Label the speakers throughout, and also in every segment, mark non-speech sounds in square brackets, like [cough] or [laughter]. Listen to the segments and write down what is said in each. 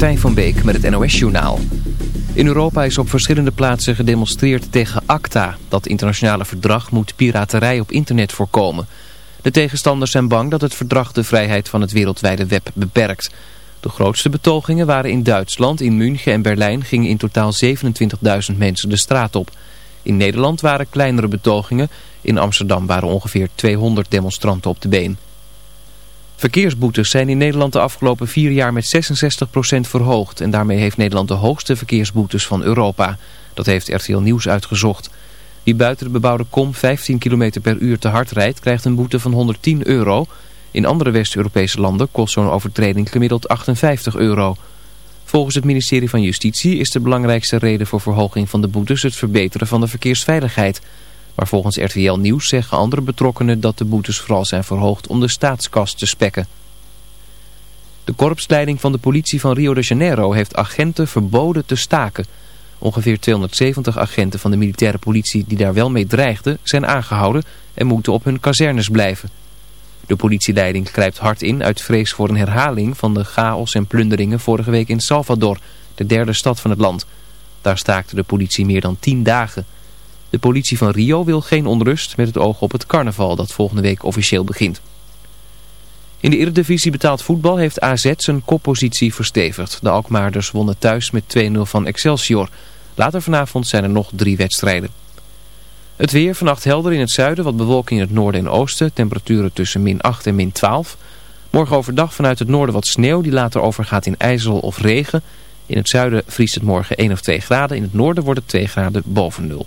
Speaker 1: Martijn van Beek met het NOS-journaal. In Europa is op verschillende plaatsen gedemonstreerd tegen ACTA. Dat internationale verdrag moet piraterij op internet voorkomen. De tegenstanders zijn bang dat het verdrag de vrijheid van het wereldwijde web beperkt. De grootste betogingen waren in Duitsland, in München en Berlijn gingen in totaal 27.000 mensen de straat op. In Nederland waren kleinere betogingen, in Amsterdam waren ongeveer 200 demonstranten op de been. Verkeersboetes zijn in Nederland de afgelopen vier jaar met 66% verhoogd. En daarmee heeft Nederland de hoogste verkeersboetes van Europa. Dat heeft RTL Nieuws uitgezocht. Wie buiten de bebouwde kom 15 km per uur te hard rijdt, krijgt een boete van 110 euro. In andere West-Europese landen kost zo'n overtreding gemiddeld 58 euro. Volgens het ministerie van Justitie is de belangrijkste reden voor verhoging van de boetes het verbeteren van de verkeersveiligheid... Maar volgens RTL Nieuws zeggen andere betrokkenen dat de boetes vooral zijn verhoogd om de staatskast te spekken. De korpsleiding van de politie van Rio de Janeiro heeft agenten verboden te staken. Ongeveer 270 agenten van de militaire politie die daar wel mee dreigden zijn aangehouden en moeten op hun kazernes blijven. De politieleiding grijpt hard in uit vrees voor een herhaling van de chaos en plunderingen vorige week in Salvador, de derde stad van het land. Daar staakte de politie meer dan 10 dagen. De politie van Rio wil geen onrust met het oog op het carnaval dat volgende week officieel begint. In de Eredivisie betaald voetbal heeft AZ zijn koppositie verstevigd. De Alkmaarders wonnen thuis met 2-0 van Excelsior. Later vanavond zijn er nog drie wedstrijden. Het weer vannacht helder in het zuiden, wat bewolking in het noorden en oosten. Temperaturen tussen min 8 en min 12. Morgen overdag vanuit het noorden wat sneeuw die later overgaat in ijzel of regen. In het zuiden vriest het morgen 1 of 2 graden. In het noorden wordt het 2 graden boven nul.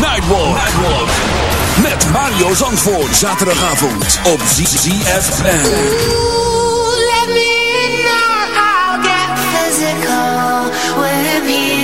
Speaker 2: Nightwalk. Met Mario Zandvoort. Zaterdagavond op ZFM.
Speaker 3: Let me know I'll get physical with you.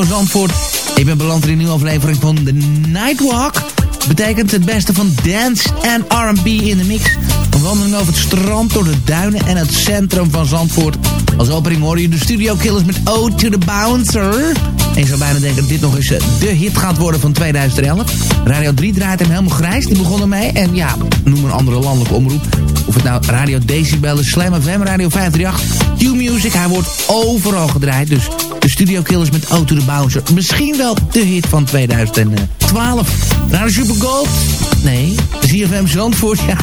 Speaker 4: Zandvoort. Ik ben beland in een nieuwe aflevering van The Nightwalk. Betekent het beste van dance en R&B in de mix. Een wandeling over het strand, door de duinen en het centrum van Zandvoort. Als opening hoor je de Studio Killers met Ode to the Bouncer. En je zou bijna denken dat dit nog eens eh, de hit gaat worden van 2011. Radio 3 draait hem helemaal grijs, die begon ermee. En ja, noem een andere landelijke omroep. Of het nou Radio Decibel is, Slam Radio 538, Q-Music. Hij wordt overal gedraaid, dus Studio Killers met Auto de Bowser. Misschien wel de hit van 2012. Naar de Super Gold? Nee, ZFM Zandvoort. Ja.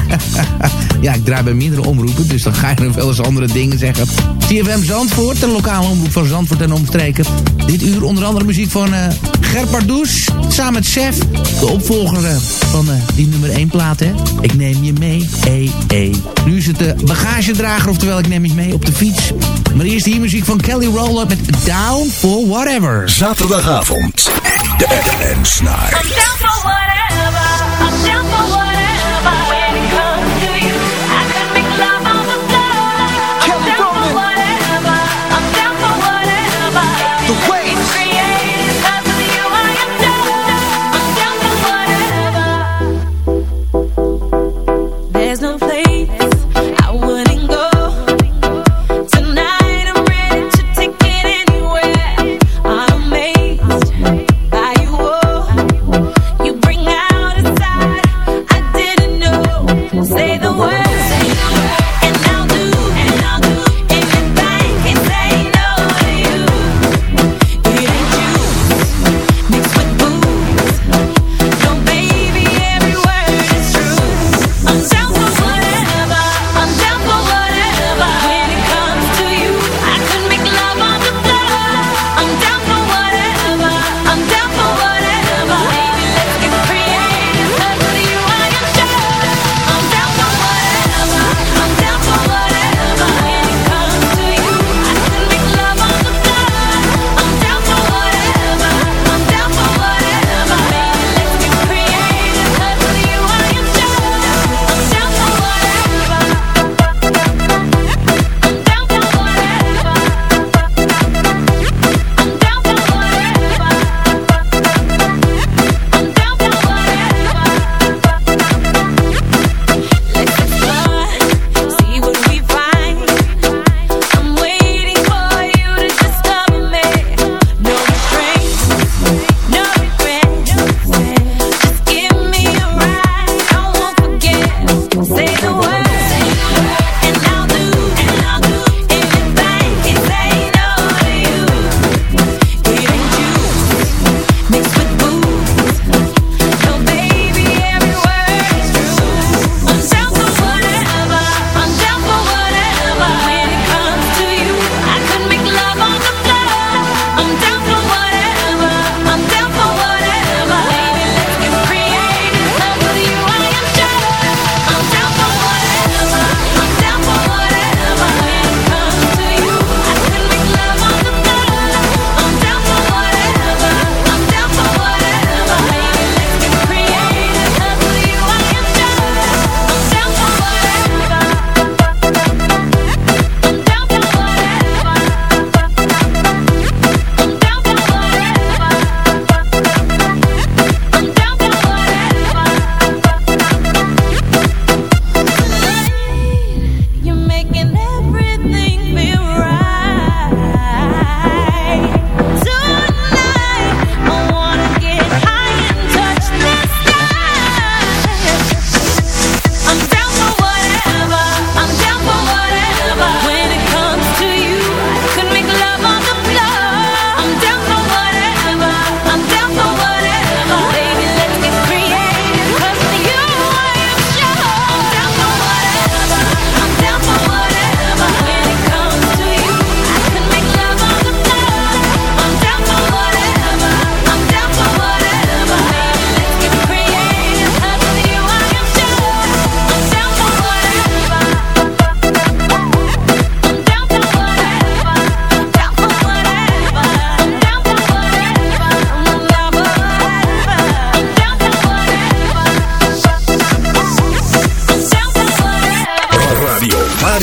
Speaker 4: [laughs] ja, ik draai bij meerdere omroepen, dus dan ga je nog wel eens andere dingen zeggen. CFM Zandvoort, de lokale omroep van Zandvoort en omstreken. Dit uur onder andere muziek van uh, Gert samen met Chef. De opvolger eh, van eh, die nummer 1 plaat, hè. Ik neem je mee, ee, ee. Nu is het de bagagedrager, oftewel ik neem je mee op de fiets. Maar eerst hier muziek van Kelly Roller met Down for Whatever.
Speaker 5: Zaterdagavond, de
Speaker 6: FN Snide. Say the word.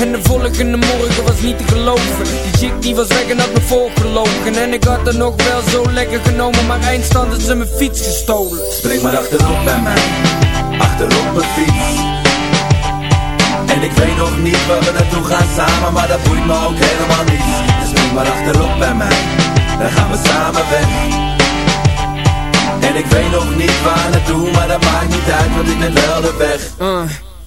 Speaker 7: en de volgende morgen was niet te geloven. Die chick die was weg en had me voorgelogen. En ik had er nog wel zo lekker genomen Maar eindstand had ze mijn fiets gestolen.
Speaker 8: Spring maar achterop bij mij, achterop mijn fiets. En ik weet nog niet waar we naartoe gaan samen Maar dat boeit me ook helemaal niet. Dus spring maar achterop bij mij, dan gaan we samen weg. En ik weet nog niet waar naartoe, maar dat maakt niet uit Want ik ben wel de weg.
Speaker 7: Uh.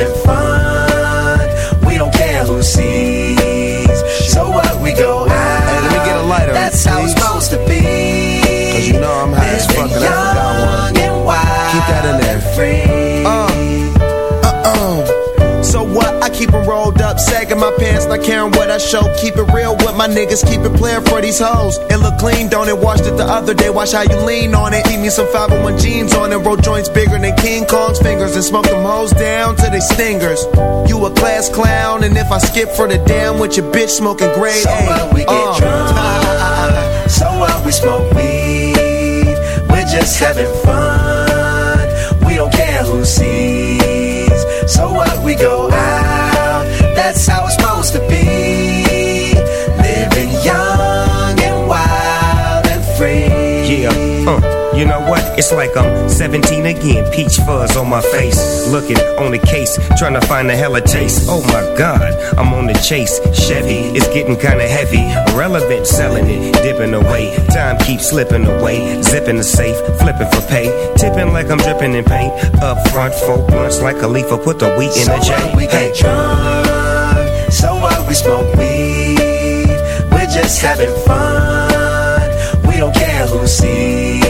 Speaker 9: having fun.
Speaker 10: Sagging my pants, not caring what I show. Keep it real with my niggas, keep it playing for these hoes. It look clean, don't it? Washed it the other day, watch how you lean on it. Keep me some 501 jeans on it, roll joints bigger than King Kong's fingers, and smoke them hoes down to they stingers. You a class clown, and if I skip for the damn with your bitch smoking grade
Speaker 9: So
Speaker 10: A.
Speaker 9: what we get
Speaker 10: uh.
Speaker 9: drunk, so what we smoke weed, we're just having fun. We don't care who sees. So what we go out, that's how it's supposed to be. Living young
Speaker 11: you know what?
Speaker 9: It's like I'm 17 again, peach fuzz on my face. Looking on the case, trying to find a hella taste. Oh my god, I'm on the chase. Chevy, it's getting kinda heavy. Irrelevant, selling it, dipping away. Time keeps slipping away. Zipping the safe, flipping for pay. Tipping like I'm dripping in paint. Up front, four blunts like a leaf, put the wheat in
Speaker 12: so
Speaker 9: the J.
Speaker 12: What, we
Speaker 9: hey.
Speaker 12: get drunk, so what we smoke weed. We're just having fun. We don't care who sees.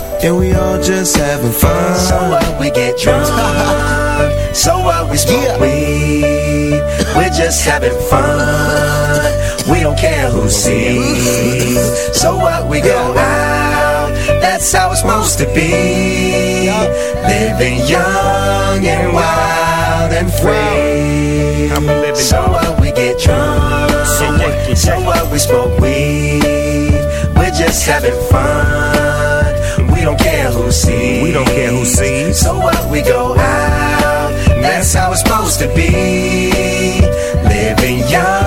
Speaker 11: and we all just having fun.
Speaker 12: So what we get drunk, [laughs] so what we smoke weed. We're just having fun. We don't care who sees. So what we go out, that's how it's supposed to be. Living young and wild and free. I'm living So what we get drunk, so what we smoke weed. We're just having fun. We don't care who sees.
Speaker 9: We don't care who sees.
Speaker 12: So what we go out, that's how it's supposed to be. Living young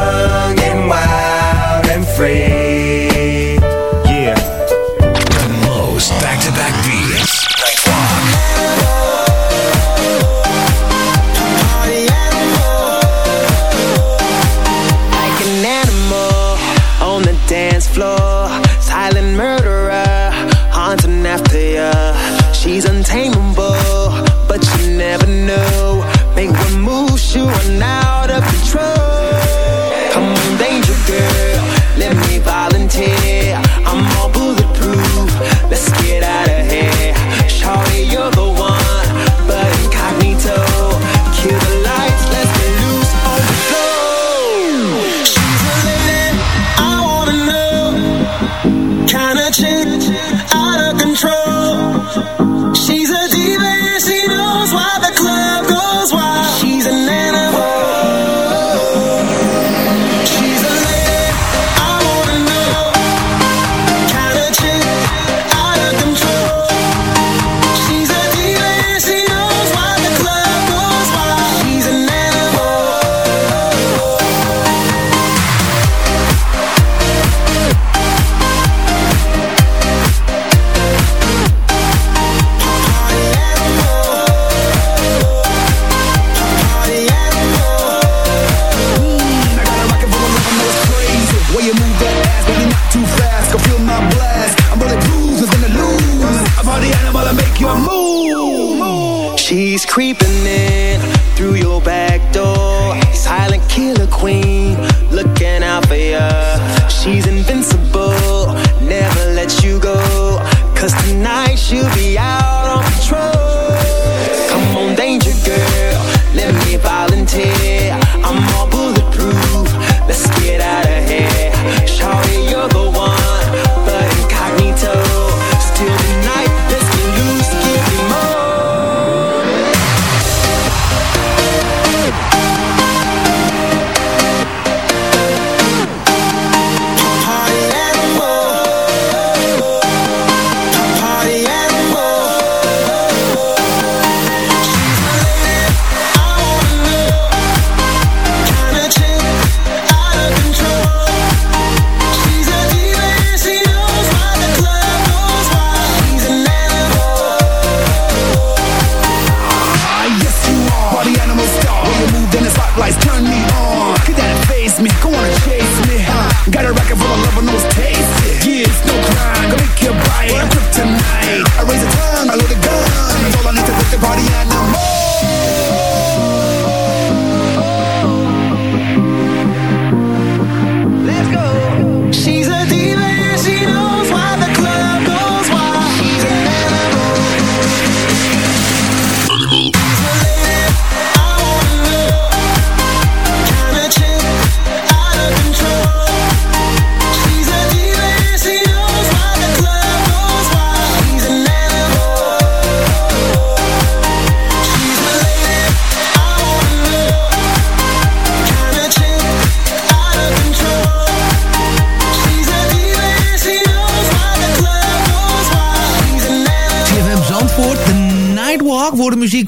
Speaker 13: kryptonite. I raise a tongue, I load a gun. That's all I need to take the party animal.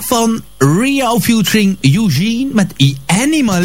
Speaker 4: Van Rio featuring Eugene met Animal.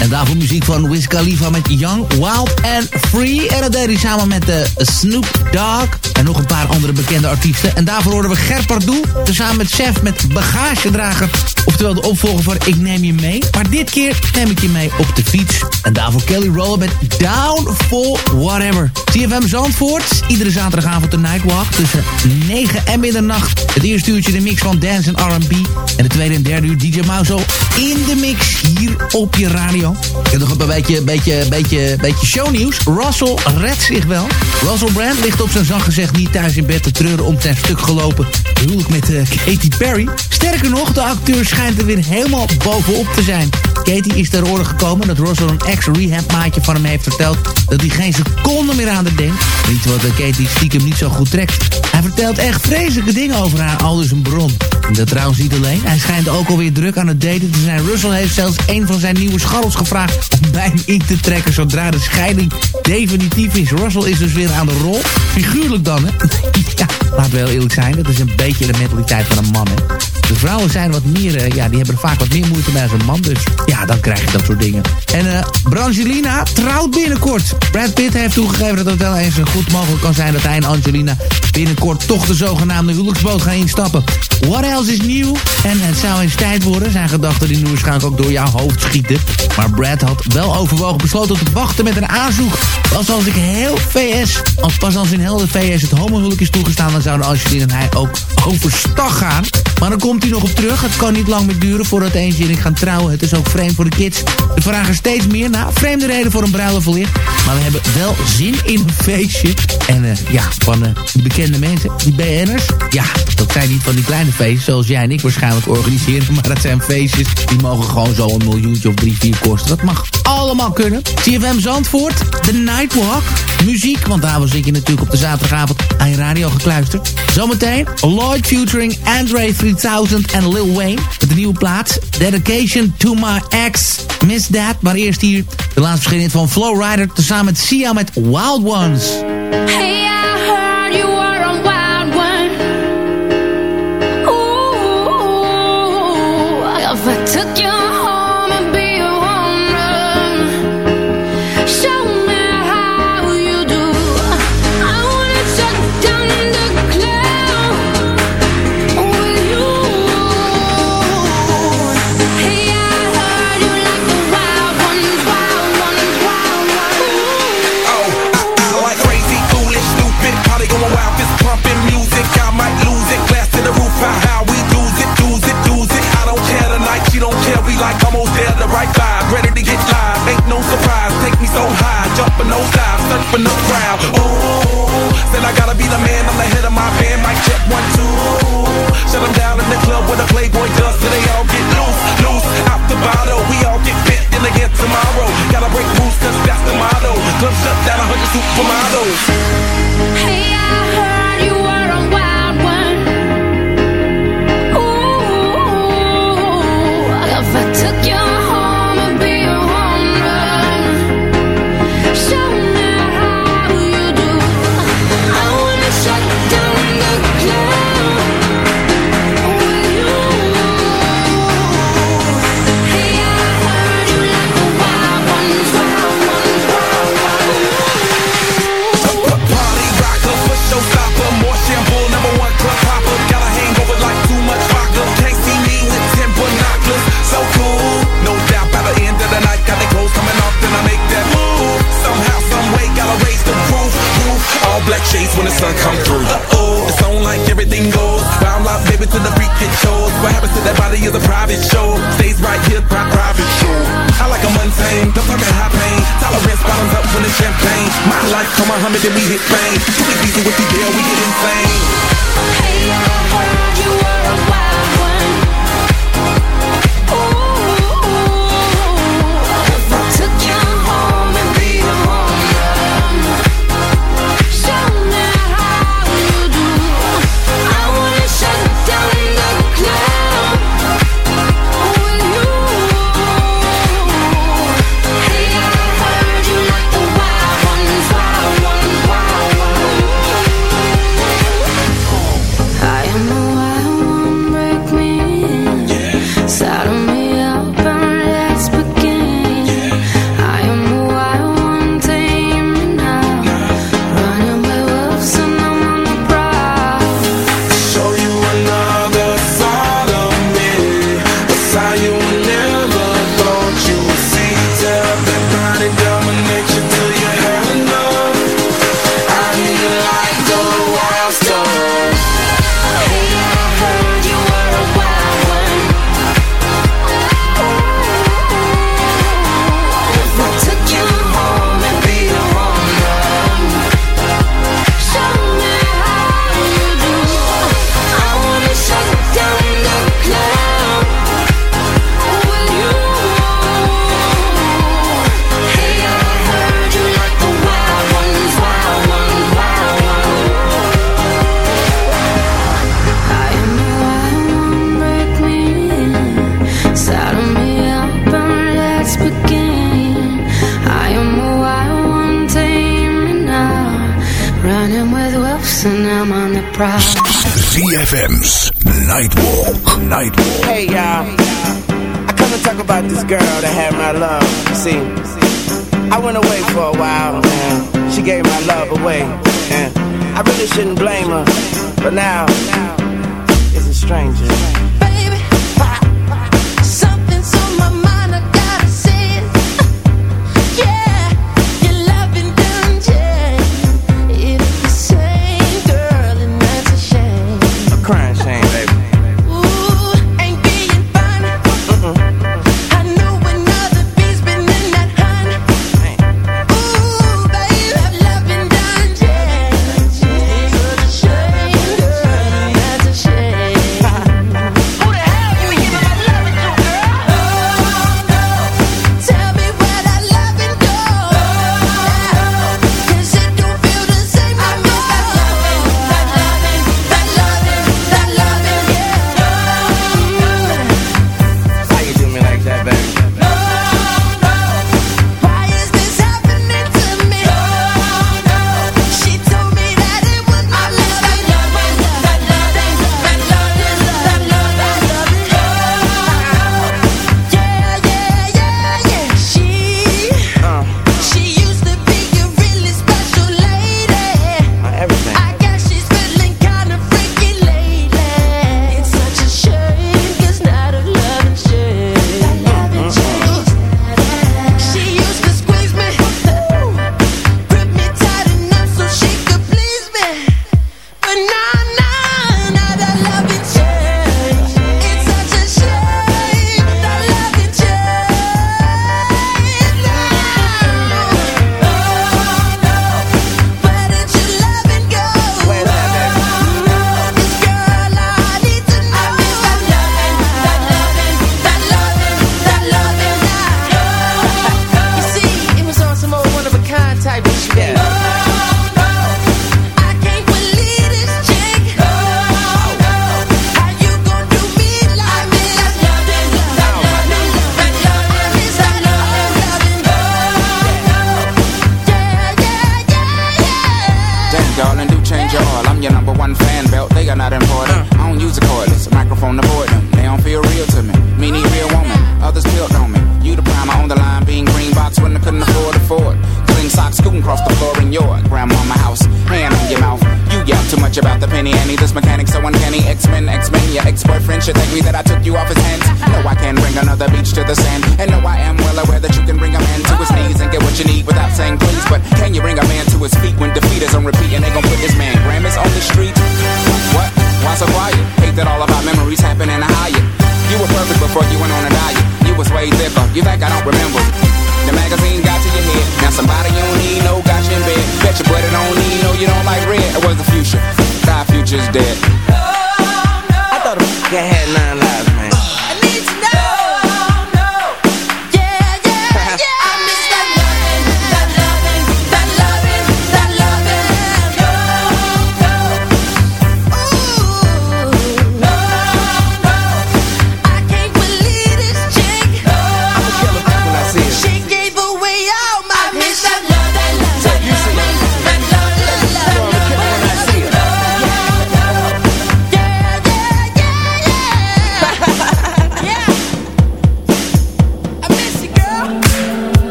Speaker 4: En daarvoor muziek van Wiz Khalifa met Young, Wild and Free. En dat deed hij samen met de Snoop Dogg. En nog een paar andere bekende artiesten. En daarvoor horen we Ger Pardoel. Samen met Chef met Bagagedrager. Oftewel de opvolger van Ik Neem Je Mee. Maar dit keer neem ik je mee op de fiets. En daarvoor Kelly Roller met Down for Whatever. CFM Zandvoort. Iedere zaterdagavond de Nightwalk. Tussen 9 en middernacht. Het eerste uurtje de mix van dance en R&B. En de tweede en derde uur DJ Mauzo in de mix hier op je radio. Ik heb nog een beetje, beetje, beetje, beetje shownieuws. Russell redt zich wel. Russell Brand ligt op zijn zacht gezegd niet thuis in bed te treuren om zijn stuk gelopen huwelijk met uh, Katy Perry. Sterker nog, de acteur schijnt er weer helemaal bovenop te zijn. Katy is ter oren gekomen dat Russell een ex-rehab maatje van hem heeft verteld dat hij geen seconde meer aan de denkt. Iets wat uh, Katy stiekem niet zo goed trekt. Hij vertelt echt vreselijke dingen over haar, al dus een bron. En dat trouwens niet alleen. Hij schijnt ook alweer druk aan het daten te zijn. Russell heeft zelfs een van zijn nieuwe scharrels gevraagd om bij hem in te trekken zodra de scheiding definitief is. Russell is dus weer aan de rol. Figuurlijk dan, hè? [laughs] ja, laten we heel eerlijk zijn. Dat is een beetje de mentaliteit van een man, hè? De vrouwen zijn wat meer, uh, ja, die hebben vaak wat meer moeite als een man. Dus ja, dan krijg je dat soort dingen. En uh, Brangelina trouwt binnenkort. Brad Pitt heeft toegegeven dat het wel eens goed mogelijk kan zijn dat hij en Angelina binnenkort toch de zogenaamde huwelijksboot gaan instappen. What else is nieuw? En het zou eens tijd worden. Zijn gedachten die nu waarschijnlijk ook door jouw hoofd schieten. Maar Brad had wel overwogen besloten te wachten met een aanzoek. Pas als ik heel VS, als pas als in heel VS het homohuwelijk is toegestaan, dan zouden Angelina en hij ook overstag gaan. Maar dan komt hij nog op terug. Het kan niet lang meer duren voordat eentje en ik gaan trouwen. Het is ook vreemd voor de kids. We vragen steeds meer naar vreemde reden voor een bruiloft wellicht. Maar we hebben wel zin in een feestje. En uh, ja, van die bekende mensen, die BN'ers. Ja, dat zijn niet van die kleine feestjes zoals jij en ik waarschijnlijk organiseren. Maar dat zijn feestjes die mogen gewoon zo een miljoentje of drie, vier kosten. Dat mag allemaal kunnen. CFM Zandvoort, The Nightwalk. Muziek, want daar zit je natuurlijk op de zaterdagavond aan je radio gekluisterd. Zometeen Lloyd featuring Andre 3000 en Lil Wayne. Met de nieuwe plaats Dedication to My Ex. Miss That. Maar eerst hier de laatste verschijning van Flowrider. Tezamen met Sia met Wild Ones.
Speaker 14: Hey, I heard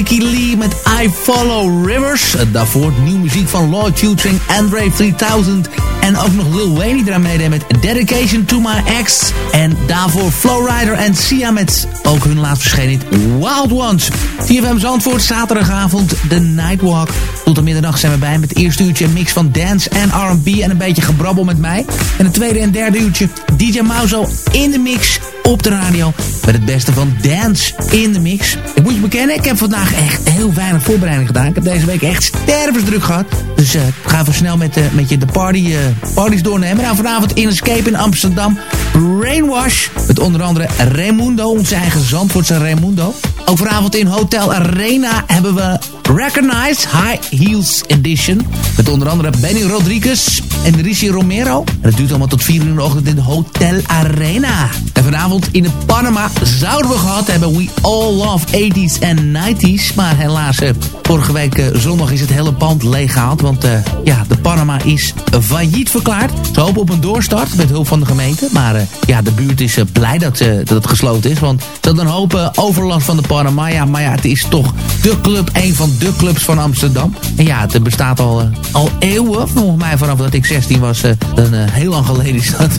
Speaker 4: Licky Lee met I Follow Rivers. Uh, daarvoor nieuwe muziek van Lloyd Featuring Andre 3000. En ook nog Lil Wayne die eraan meedeed met Dedication to My Ex. En daarvoor Flowrider en Sia met ook hun laatst verschenen Wild Ones. CFM Zandvoort, zaterdagavond, de Nightwalk. Tot de middernacht zijn we bij met het eerste uurtje een mix van dance en R&B en een beetje gebrabbel met mij. En het tweede en derde uurtje DJ Mauzo in de mix op de radio. Met het beste van dance in de mix. Ik moet je bekennen, ik heb vandaag echt heel weinig voorbereiding gedaan. Ik heb deze week echt stervensdruk gehad. Dus uh, ik ga even snel met, uh, met je de party, uh, parties doornemen. Nou, vanavond in Escape in Amsterdam. Brainwash. Met onder andere Raimundo, onze eigen Zandvoortse Raimundo. Ook vanavond in Hotel Arena hebben we Recognize High Heels Edition. Met onder andere Benny Rodriguez en Rishi Romero. En dat duurt allemaal tot 4 uur in de ochtend in Hotel Arena. En vanavond in de Panama zouden we gehad hebben We All Love 80s en 90s. Maar helaas, eh, vorige week eh, zondag is het hele pand leeggehaald. Want uh, ja, de Panama is failliet verklaard. Ze hopen op een doorstart met hulp van de gemeente. Maar ja, de buurt is blij dat, dat het gesloten is. Want ze hadden een hoop overlast van de Panama. Ja, maar ja, het is toch de club, een van de clubs van Amsterdam. En ja, het bestaat al, al eeuwen. Volgens mij vanaf dat ik 16 was. dan heel lang geleden is dat.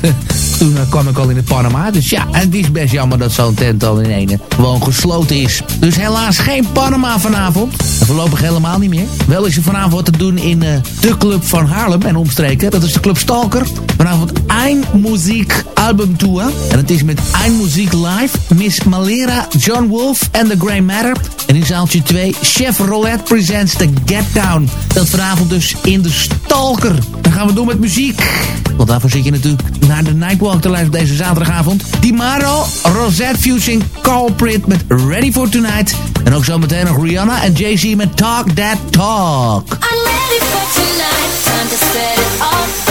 Speaker 4: toen kwam ik al in de Panama. Dus ja, het is best jammer dat zo'n tent al in ene gewoon gesloten is. Dus helaas geen Panama vanavond. En voorlopig helemaal niet meer. Wel is er vanavond wat te doen in de club van Haarlem en omstreken. Dat is de club Stalker. Vanavond Eindmuziek Album Tour. En het is met Eindmuziek Live. Miss Malera, John Wolf en The Grey Matter. En in zaaltje 2 Chef Roulette presents The Get Down. Dat vanavond dus in de Stalker. Gaan we door met muziek. Want daarvoor zit je natuurlijk naar de Nightwalk te luisteren deze zaterdagavond. Dimaro, Rosette Fusing, Culprit met Ready for Tonight. En ook zometeen nog Rihanna en Jay-Z met Talk That Talk.
Speaker 6: I'm ready for tonight, time to set it off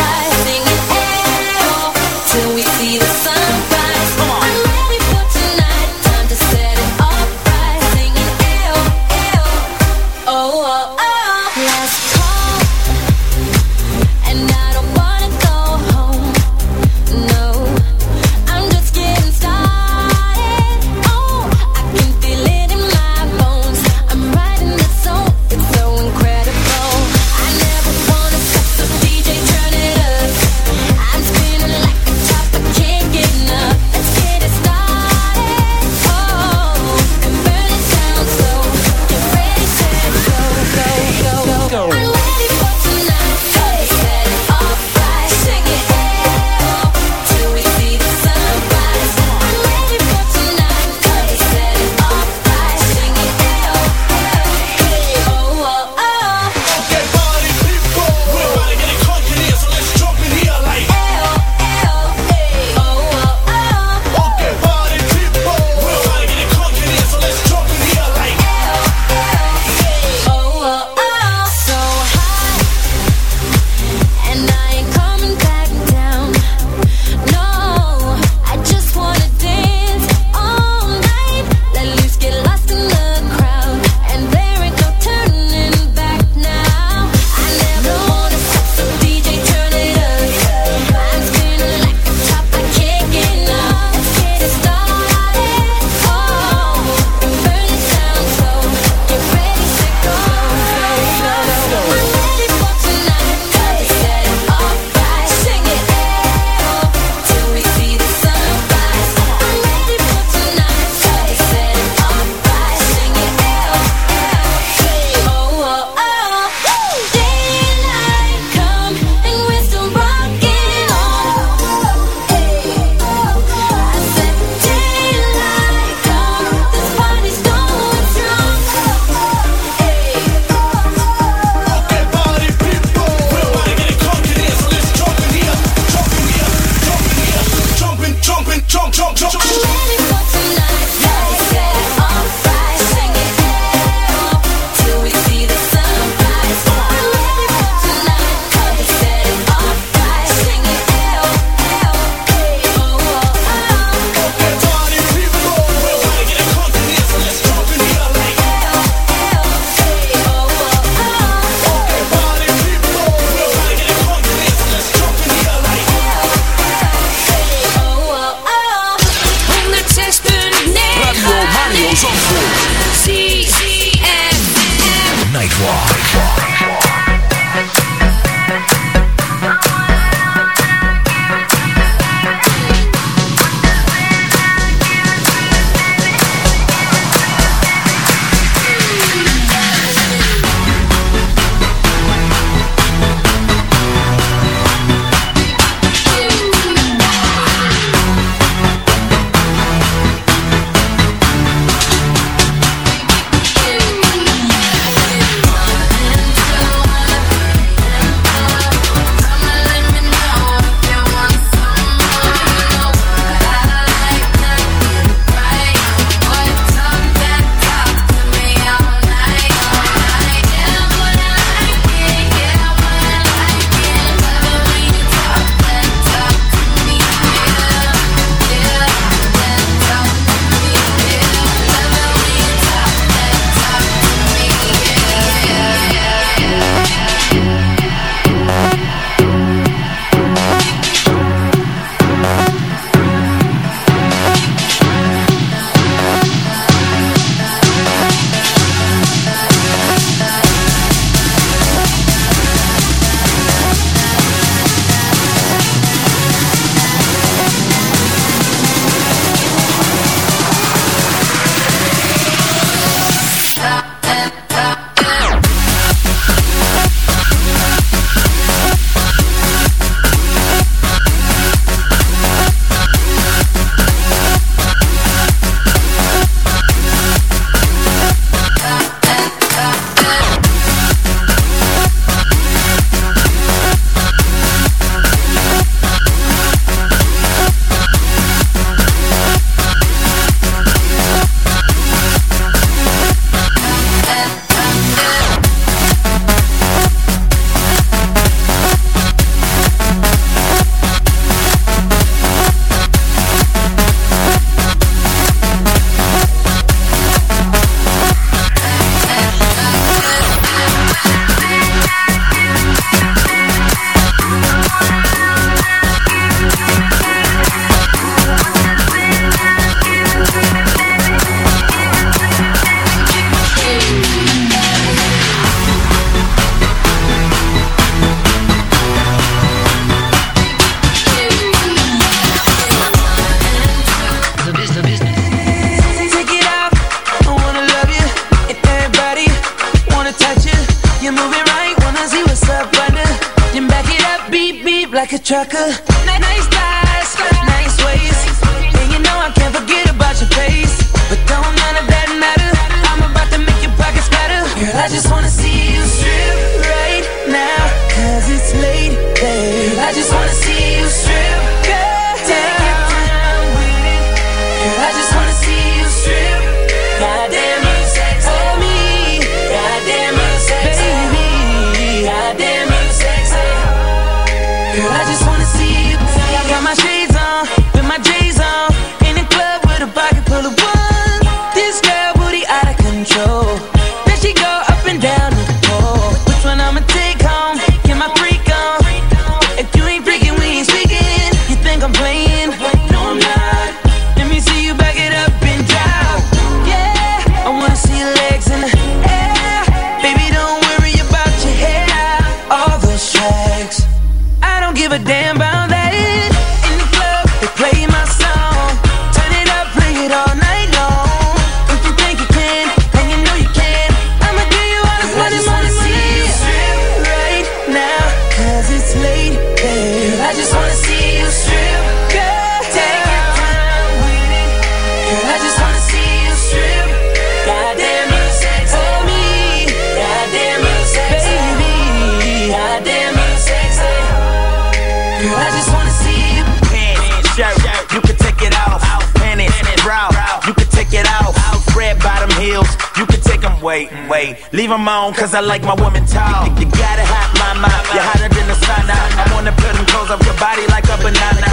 Speaker 15: on, cause I
Speaker 16: like my woman tall. You, you gotta have my mind, You're hotter than the sun. I wanna put them clothes up your body like a banana.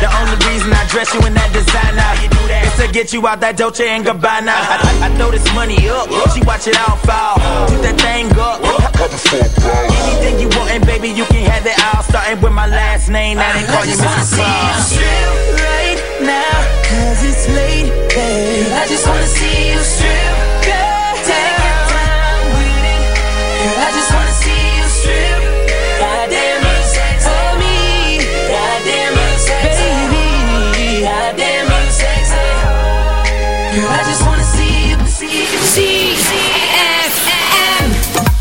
Speaker 16: The only reason I dress you in that designer is to get you out that Dolce and Gabbana. I, I, I throw this money up, she watch it all fall. Do that thing up. Anything you want, and baby, you can have it all. Starting with my last name, now they call
Speaker 15: I
Speaker 16: you Mrs. Claus.
Speaker 15: right now, cause it's late, babe. I just wanna see you strip. I just.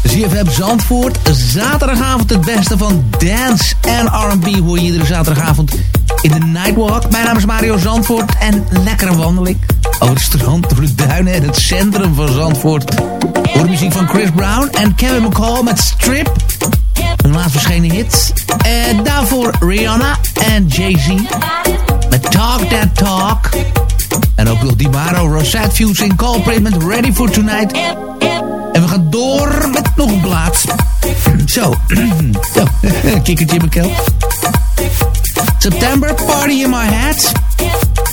Speaker 4: ZFM Zandvoort. Zaterdagavond het beste van dance en R&B hoor je iedere zaterdagavond in de Nightwalk. Mijn naam is Mario Zandvoort en lekkere wandeling over het strand, door de duinen en het centrum van Zandvoort. Hoor de muziek van Chris Brown en Kevin McCall met Strip. Hun laatst verschenen hit. En daarvoor Rihanna en Jay-Z met Talk That Talk. En ook nog Dimaro, Rosette Fusing, Culprit met Ready For Tonight. En we gaan door met nog een plaats. Zo, [clears throat] zo, [laughs] kikkertje in. September, Party in My Head.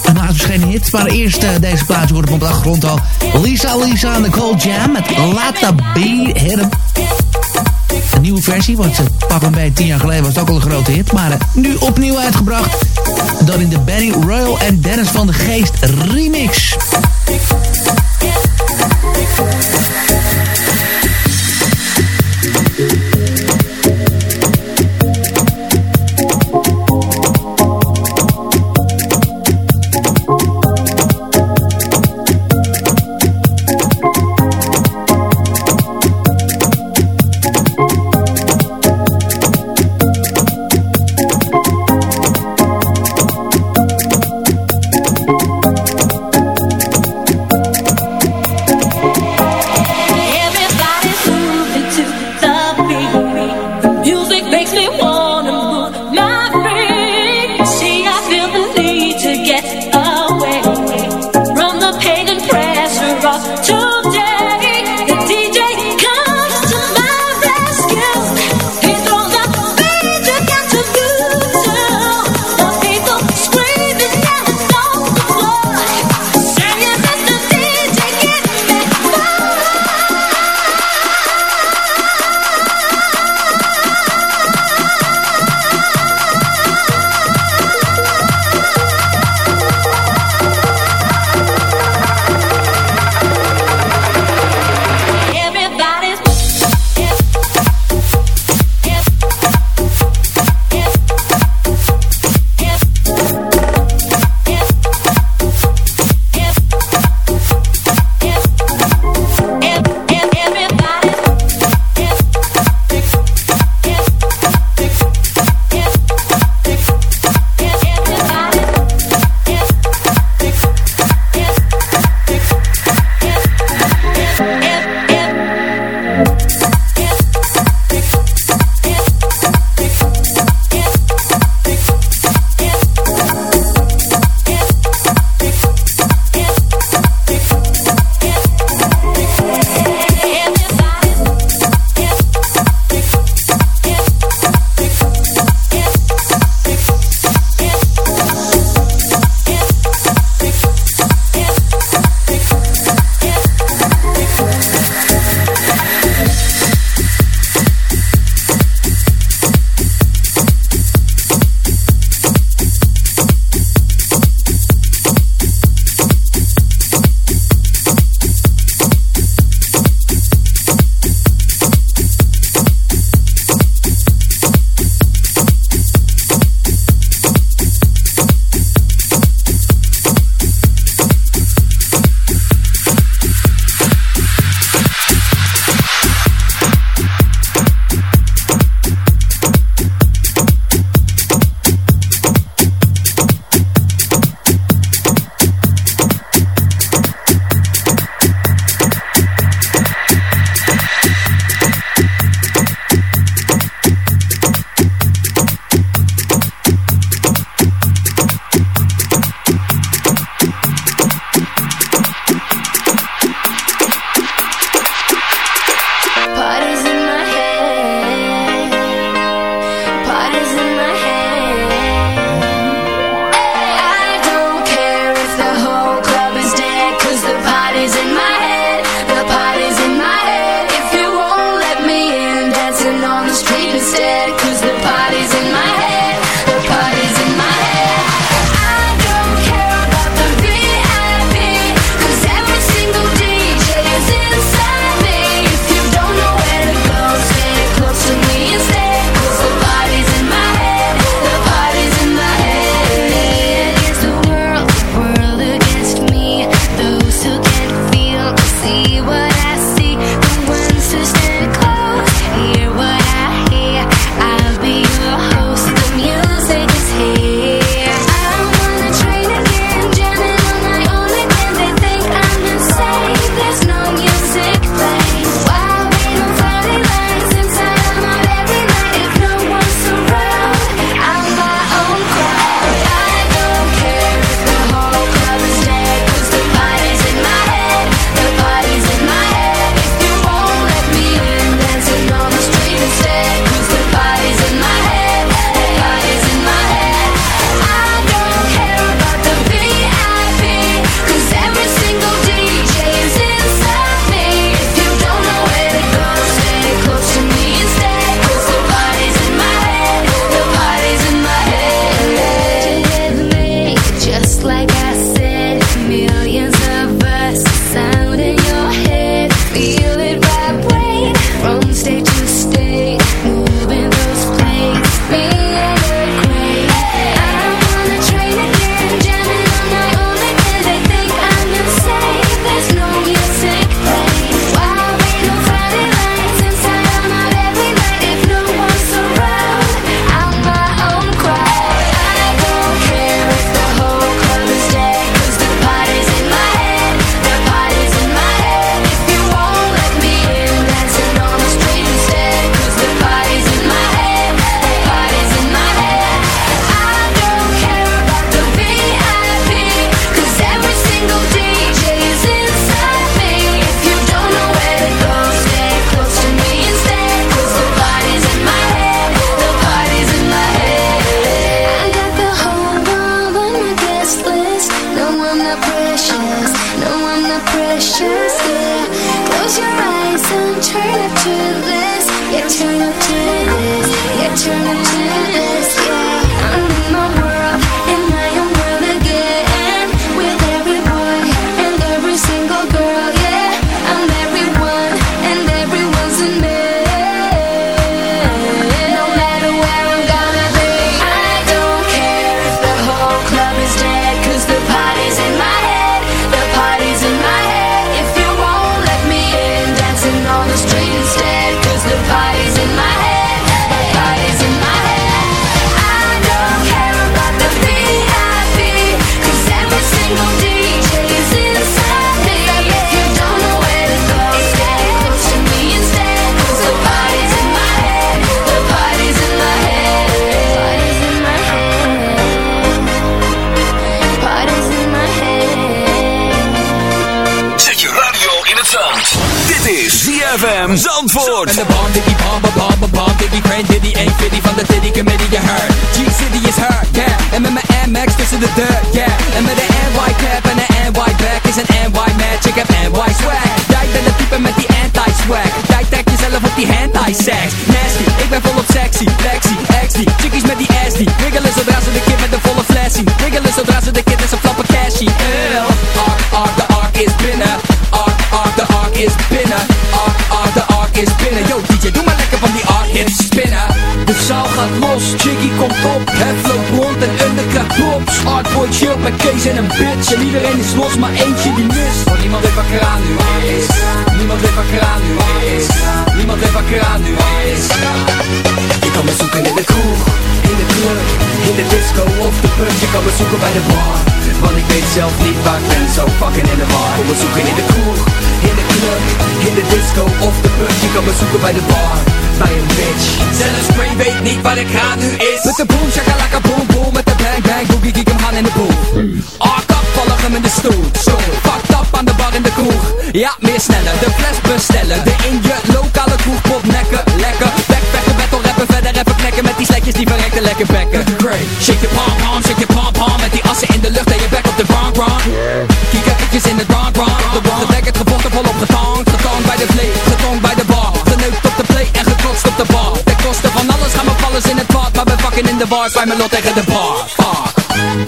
Speaker 4: Een laatst verschenen hit, maar eerst uh, deze plaats wordt op de achtergrond al. Lisa Lisa en de Cold Jam met The Beat Hit nieuwe versie, want ze pakken bij tien jaar geleden was het ook al een grote hit. Maar uh, nu opnieuw uitgebracht. Dan in de Benny Royal en Dennis van de Geest remix.
Speaker 2: ZFM Zandvoort.
Speaker 8: En de bomb, diggy bomb, bomb, bomb, diggy friend, diddy ain't fitty van de Diddy committee, je heard. G-City is her, yeah. En met mijn Amex tussen de deur, yeah. En met een NY cap en een NY back is een NY match. Ik heb NY swag. Jij bent de type met die anti-swag. Jij trek jezelf op die anti-sex. Nasty, ik ben volop sexy. Lexi, XD, chickies met die die. Wiggelen zodra ze de kid met een volle zien. Wiggelen zodra ze de kid en ze flappen cashy. Eeuw. Op. Loopt rond en undercut drops. Artboy chill met Kees en een bitch. En iedereen is los, maar eentje die mist. Want niemand weet wat eraan nu is. Niemand weet wat eraan nu is. Niemand weet wat eraan nu is. Je kan me zoeken in de kroeg, in de club, in de disco of de pub. Je kan me zoeken bij de bar. Want ik weet zelf niet waar ik ben, zo fucking in de war. Kom me zoeken in de kroeg, in de club, in de disco of de pub. Kan me zoeken bij de bar, bij een bitch. Zelfs weet niet waar ik ga nu is. Met de boom, shakalaka boom boom, met de bang bang boogie, kiek hem aan in de boom. Ah, kap, vallen hem in de stoel. Zo, fucked up aan de bar in de kroeg. Ja, meer sneller, de fles bestellen. De in je lokale kroeg, pop nekken, lekker. Backpacken, battle rappen, verder rappen, knekken met die sletjes die verrekten lekker bekken. Great. Shake your pom pom, shake your pom pom, met die assen in de lucht en je back op de wrong wrong. Kiek eventjes in de wrong de bar. Zwaai mijn lot tegen de bar. Fuck.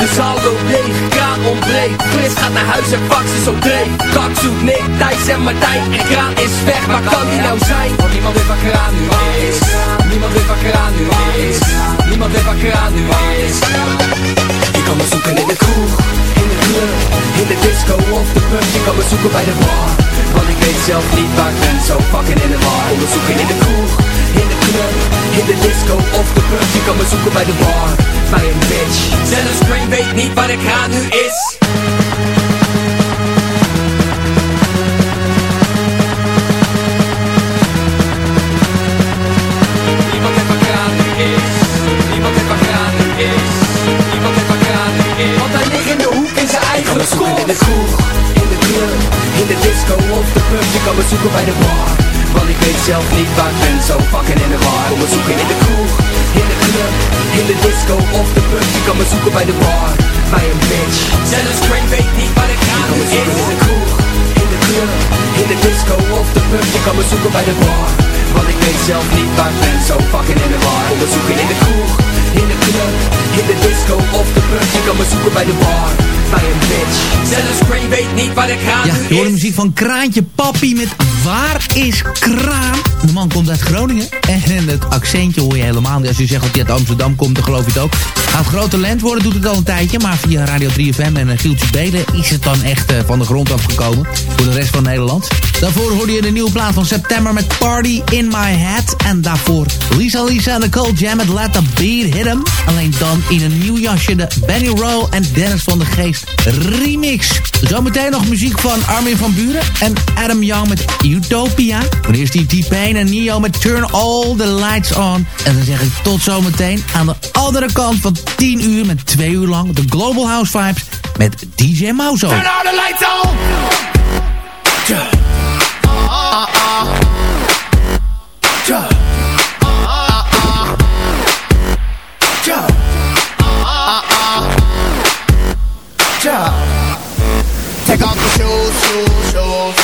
Speaker 8: De loopt leeg, kraan ontbreekt. Chris gaat naar huis en pakt ze zo dreef Kak zoekt Nick, Thijs en Martijn. En kraan is weg, waar kan die nou zijn? Want niemand weet waar kraan nu is. Niemand weet waar kraan nu is. Niemand weet waar kraan nu is. Je kan me zoeken in de kroeg, in de club In de disco of de pub. Je kan me zoeken bij de bar Want ik weet zelf niet waar ik ben, zo fucking in de war. Kom me zoeken in de kroeg, in de club In de disco of de pub Je kan me zoeken bij de bar Bij een bitch Zelfs Brain weet niet waar ik ga nu is Niemand weet waar kraan nu is. Niemand weet waar kraan nu is. Niemand waar kraan nu is. Want hij ligt in de hoek in zijn eigen school in de kroeg, in de club, in de disco of de pub Je kan me zoeken bij de bar Want ik weet zelf niet waar ik ben, zo fucking in de war Kom me zoeken in de kroeg, in de club, in de disco of de pub Je kan me zoeken bij de bar, bij een bitch Zelfs Crane weet niet waar ik aan is in de kroeg, in de club, in de disco of de pub Je kan me zoeken bij de bar want ik weet zelf niet waar ik ben, zo fucking in de war Kom me zoeken in de kroeg, in de club, in de disco of de pub Je kan me zoeken bij de bar,
Speaker 4: Ja, je hoort de muziek van Kraantje Papi met Waar is Kraan? De man komt uit Groningen. En [laughs] het accentje hoor je helemaal niet. Als je zegt dat hij uit Amsterdam komt, dan geloof je het ook. Gaat groot talent worden, doet het al een tijdje. Maar via Radio 3FM en uh, Gieltje Belen is het dan echt eh, van de grond afgekomen. Voor de rest van Nederland. Daarvoor hoorde je de nieuwe plaat van September met Party in My Head. En daarvoor Lisa Lisa en Nicole Jam met Let the Beat Hit 'em. Alleen dan in een nieuw jasje de Benny Roll en Dennis van de Geest remix. Zometeen nog muziek van Armin van Buren en Adam Young met Utopia. Maar eerst die T-Pain en Neo met Turn All the Lights On. En dan zeg ik tot zometeen aan de andere kant van 10 uur met 2 uur lang de Global House Vibes met DJ Mauzo.
Speaker 17: Turn all the lights on.
Speaker 10: Take off the shoes, shoes, shoes.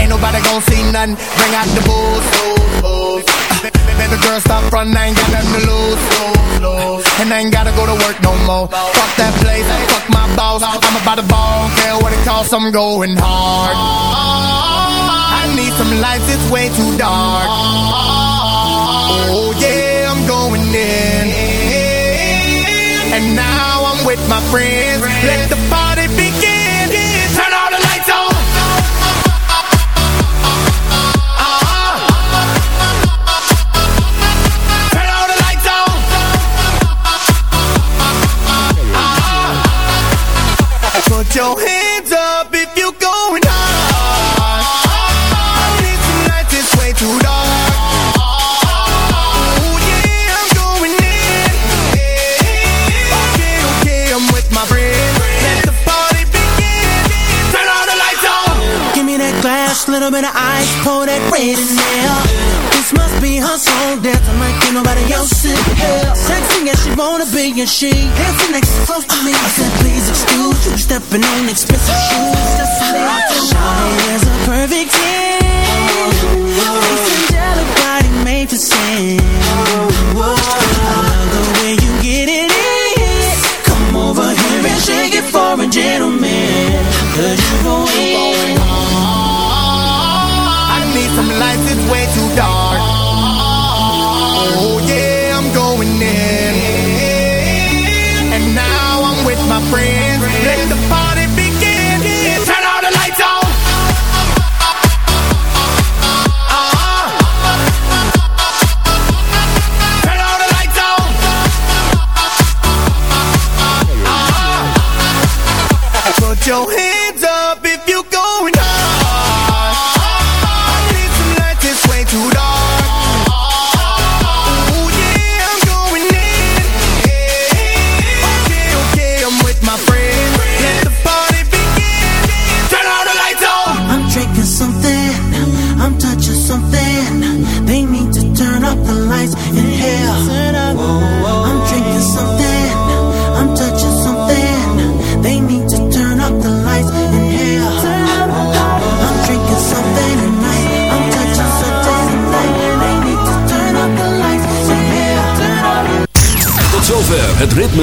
Speaker 10: Ain't nobody gon' see nothing. Bring out the booze, booze, booze. Uh, baby, girl, stop front. I ain't got nothing to lose, lose, lose. And I ain't gotta go to work no more. Fuck that place, fuck my boss. I'm about to ball, care what it costs. I'm going hard. Some lights, it's way too dark. Oh yeah, I'm going in. And now I'm with my friends. Let the party begin. Turn all the lights on. Turn all the lights on. Put your hands
Speaker 13: little bit of ice, pour that red in there. This must be her dancing like ain't nobody else in here. Sexy as she wanna be, and she dancing next close to me. I said, please excuse you, stepping on expensive shoes. Just a little Shawty is a perfect ten. Face angelic, body made for sin. Way
Speaker 10: too dark. Oh yeah, I'm going in. And now I'm with my friends. Let the